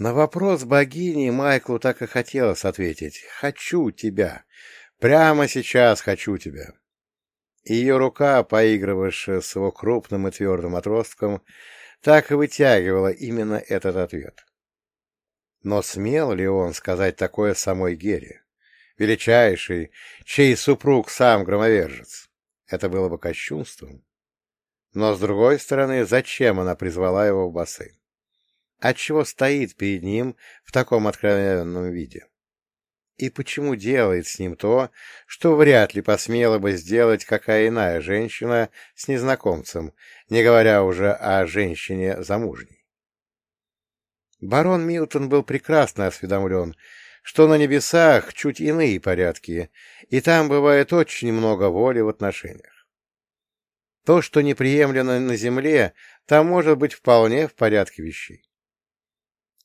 На вопрос богини Майклу так и хотелось ответить «Хочу тебя! Прямо сейчас хочу тебя!» Ее рука, поигрывавшая с его крупным и твердым отростком, так и вытягивала именно этот ответ. Но смел ли он сказать такое самой Гере, величайший, чей супруг сам громовержец? Это было бы кощунством. Но, с другой стороны, зачем она призвала его в бассейн? Отчего стоит перед ним в таком откровенном виде? И почему делает с ним то, что вряд ли посмела бы сделать какая иная женщина с незнакомцем, не говоря уже о женщине замужней? Барон Милтон был прекрасно осведомлен, что на небесах чуть иные порядки, и там бывает очень много воли в отношениях. То, что неприемлемо на земле, там может быть вполне в порядке вещей.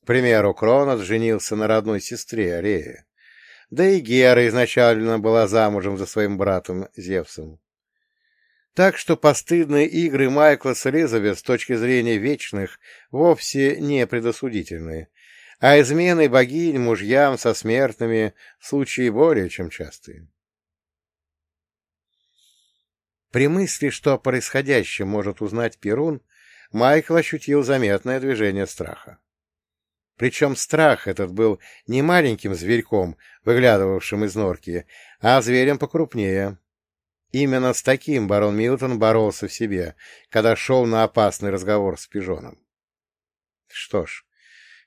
К примеру, Кронос женился на родной сестре Арея, да и Гера изначально была замужем за своим братом Зевсом. Так что постыдные игры Майкла с Элизабет с точки зрения вечных вовсе не предосудительные, а измены богинь мужьям со смертными случаи более чем частые. При мысли, что о происходящем может узнать Перун, Майкл ощутил заметное движение страха. Причем страх этот был не маленьким зверьком, выглядывавшим из норки, а зверем покрупнее. Именно с таким барон Милтон боролся в себе, когда шел на опасный разговор с пижоном. Что ж,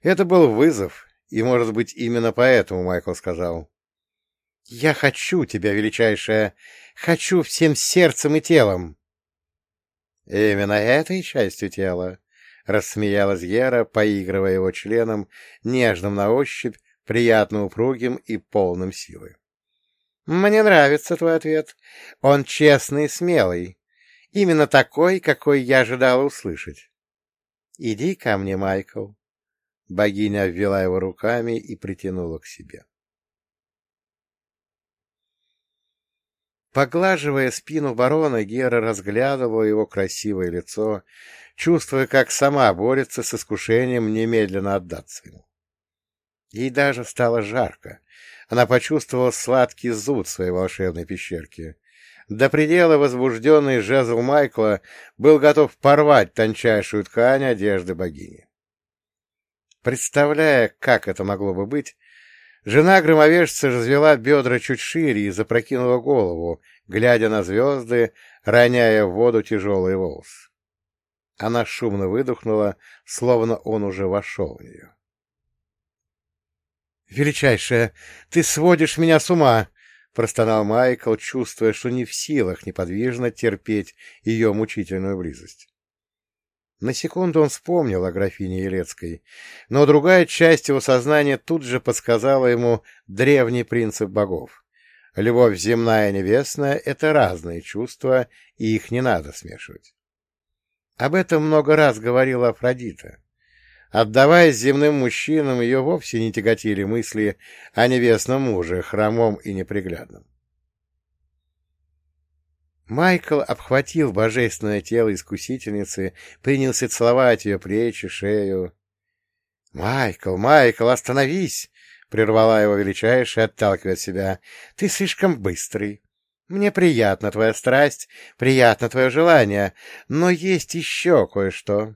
это был вызов, и, может быть, именно поэтому Майкл сказал. — Я хочу тебя, величайшая, хочу всем сердцем и телом. — Именно этой частью тела, Рассмеялась Гера, поигрывая его членом, нежным на ощупь, приятно упругим и полным силы. «Мне нравится твой ответ. Он честный и смелый. Именно такой, какой я ожидала услышать. Иди ко мне, Майкл». Богиня обвела его руками и притянула к себе. Поглаживая спину барона, Гера разглядывала его красивое лицо, чувствуя, как сама борется с искушением немедленно отдаться ему. Ей даже стало жарко. Она почувствовала сладкий зуд своей волшебной пещерки. До предела возбужденный жезл Майкла был готов порвать тончайшую ткань одежды богини. Представляя, как это могло бы быть, жена громовержца развела бедра чуть шире и запрокинула голову, глядя на звезды, роняя в воду тяжелые волосы. Она шумно выдохнула, словно он уже вошел в нее. «Величайшая, ты сводишь меня с ума!» — простонал Майкл, чувствуя, что не в силах неподвижно терпеть ее мучительную близость. На секунду он вспомнил о графине Елецкой, но другая часть его сознания тут же подсказала ему древний принцип богов. Любовь земная и небесная — это разные чувства, и их не надо смешивать. Об этом много раз говорила Афродита. Отдаваясь земным мужчинам, ее вовсе не тяготили мысли о небесном муже, хромом и неприглядном. Майкл обхватил божественное тело искусительницы, принялся целовать ее плечи, шею. — Майкл, Майкл, остановись! — прервала его величайшая, отталкивая себя. — Ты слишком быстрый. Мне приятна твоя страсть, приятно твое желание, но есть еще кое-что.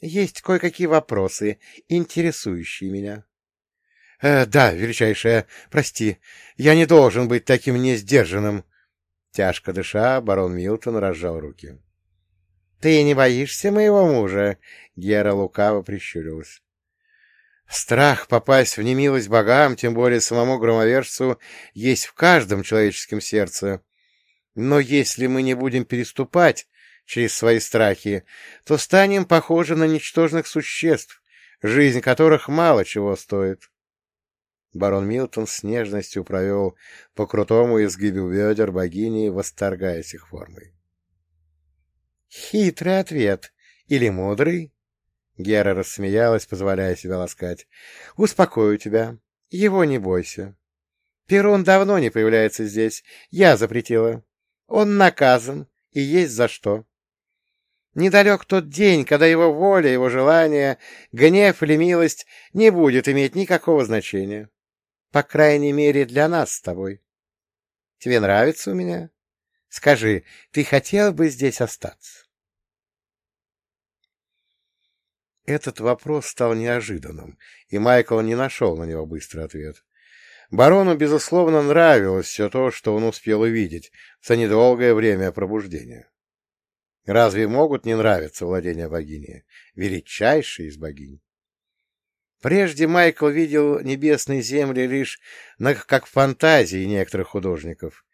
Есть кое-какие вопросы, интересующие меня. Э, — Да, величайшая, прости, я не должен быть таким несдержанным. Тяжко дыша, барон Милтон разжал руки. — Ты не боишься моего мужа? — Гера лукаво прищурилась. Страх попасть в немилость богам, тем более самому громовержцу, есть в каждом человеческом сердце. Но если мы не будем переступать через свои страхи, то станем похожи на ничтожных существ, жизнь которых мало чего стоит. Барон Милтон с нежностью провел по крутому изгибу бедер богини, восторгаясь их формой. Хитрый ответ или мудрый? Гера рассмеялась, позволяя себя ласкать. — Успокою тебя. Его не бойся. Перун давно не появляется здесь. Я запретила. Он наказан, и есть за что. Недалек тот день, когда его воля, его желание, гнев или милость не будет иметь никакого значения. По крайней мере, для нас с тобой. Тебе нравится у меня? Скажи, ты хотел бы здесь остаться? Этот вопрос стал неожиданным, и Майкл не нашел на него быстрый ответ. Барону, безусловно, нравилось все то, что он успел увидеть за недолгое время пробуждения. Разве могут не нравиться владения богини, величайшей из богинь? Прежде Майкл видел небесные земли лишь на, как фантазии некоторых художников.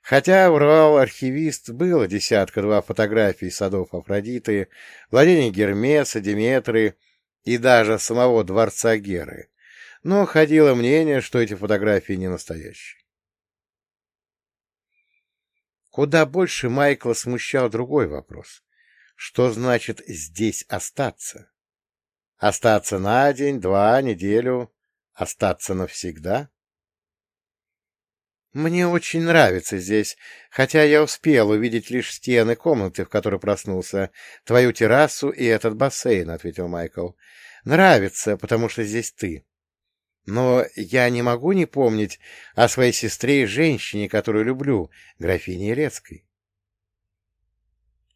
Хотя врал архивист, было десятка-два фотографий садов Афродиты, владения Гермеса, Деметры и даже самого дворца Геры, но ходило мнение, что эти фотографии не настоящие. Куда больше Майкла смущал другой вопрос. Что значит «здесь остаться»? Остаться на день, два, неделю, остаться навсегда? Мне очень нравится здесь, хотя я успел увидеть лишь стены комнаты, в которой проснулся, твою террасу и этот бассейн, — ответил Майкл. Нравится, потому что здесь ты. Но я не могу не помнить о своей сестре и женщине, которую люблю, графине Елецкой.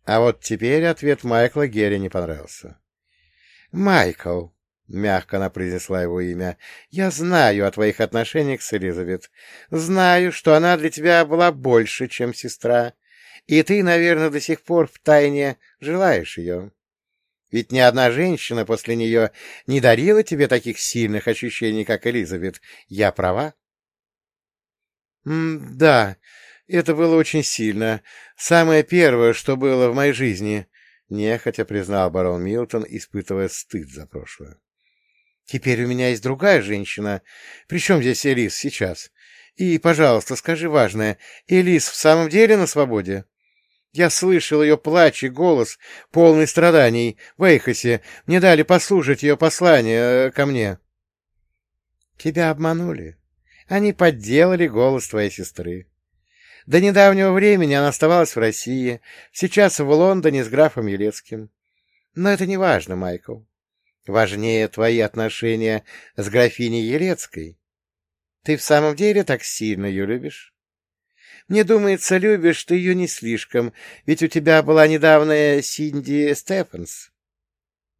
А вот теперь ответ Майкла Герри не понравился. — Майкл, — мягко она произнесла его имя, — я знаю о твоих отношениях с Элизабет. Знаю, что она для тебя была больше, чем сестра, и ты, наверное, до сих пор втайне желаешь ее. Ведь ни одна женщина после нее не дарила тебе таких сильных ощущений, как Элизабет. Я права? — Да, это было очень сильно. Самое первое, что было в моей жизни, — нехотя признал барон Милтон, испытывая стыд за прошлое. — Теперь у меня есть другая женщина. Причем здесь Элис сейчас? И, пожалуйста, скажи важное, Элис в самом деле на свободе? — я слышал ее плач и голос, полный страданий, в Эйхосе. Мне дали послушать ее послание э, ко мне. Тебя обманули. Они подделали голос твоей сестры. До недавнего времени она оставалась в России, сейчас в Лондоне с графом Елецким. Но это не важно, Майкл. Важнее твои отношения с графиней Елецкой. Ты в самом деле так сильно ее любишь? Мне думается, любишь ты ее не слишком, ведь у тебя была недавняя Синди Стефанс.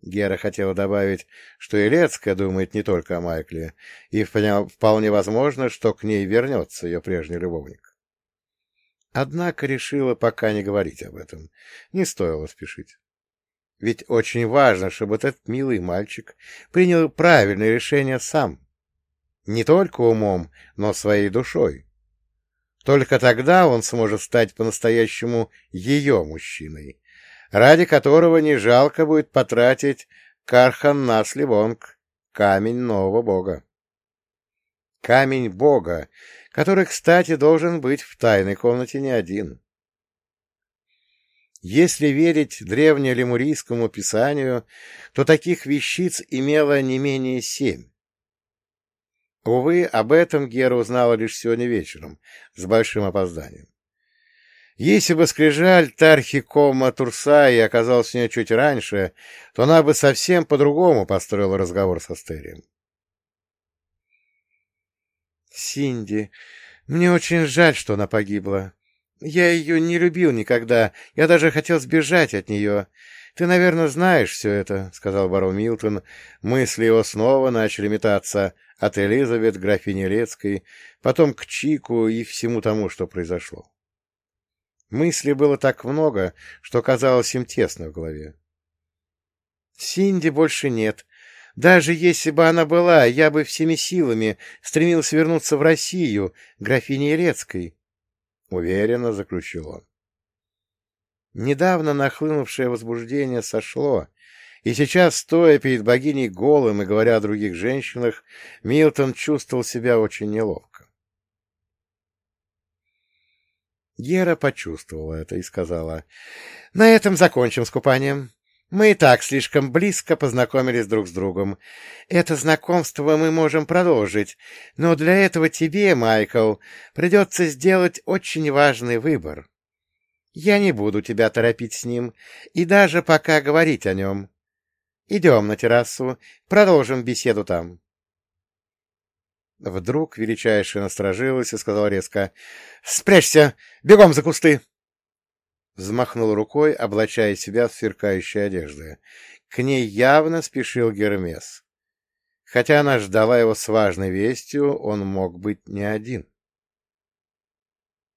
Гера хотела добавить, что Елецкая думает не только о Майкле, и вполне возможно, что к ней вернется ее прежний любовник. Однако решила пока не говорить об этом. Не стоило спешить. Ведь очень важно, чтобы этот милый мальчик принял правильное решение сам. Не только умом, но своей душой. Только тогда он сможет стать по-настоящему ее мужчиной, ради которого не жалко будет потратить Кархан Насливонг, камень нового бога. Камень бога, который, кстати, должен быть в тайной комнате не один. Если верить древнелемурийскому писанию, то таких вещиц имело не менее семь. Увы, об этом Гера узнала лишь сегодня вечером, с большим опозданием. Если бы скрижаль Тархи Кома Турсаи оказался у нее чуть раньше, то она бы совсем по-другому построила разговор со Астерием. «Синди, мне очень жаль, что она погибла. Я ее не любил никогда, я даже хотел сбежать от нее. Ты, наверное, знаешь все это», — сказал барон Милтон. Мысли его снова начали метаться — от Элизабет, графини Лецкой, потом к Чику и всему тому, что произошло. Мыслей было так много, что казалось им тесно в голове. Синди больше нет. Даже если бы она была, я бы всеми силами стремился вернуться в Россию, графине Елецкой, — уверенно заключил он. Недавно нахлынувшее возбуждение сошло, и сейчас, стоя перед богиней голым и говоря о других женщинах, Милтон чувствовал себя очень неловко. Гера почувствовала это и сказала, «На этом закончим с купанием. Мы и так слишком близко познакомились друг с другом. Это знакомство мы можем продолжить, но для этого тебе, Майкл, придется сделать очень важный выбор. Я не буду тебя торопить с ним, и даже пока говорить о нем. Идем на террасу, продолжим беседу там. Вдруг величайшая насторожилась и сказала резко «Спрячься! Бегом за кусты!» Взмахнул рукой, облачая себя в сверкающие одежды. К ней явно спешил Гермес. Хотя она ждала его с важной вестью, он мог быть не один.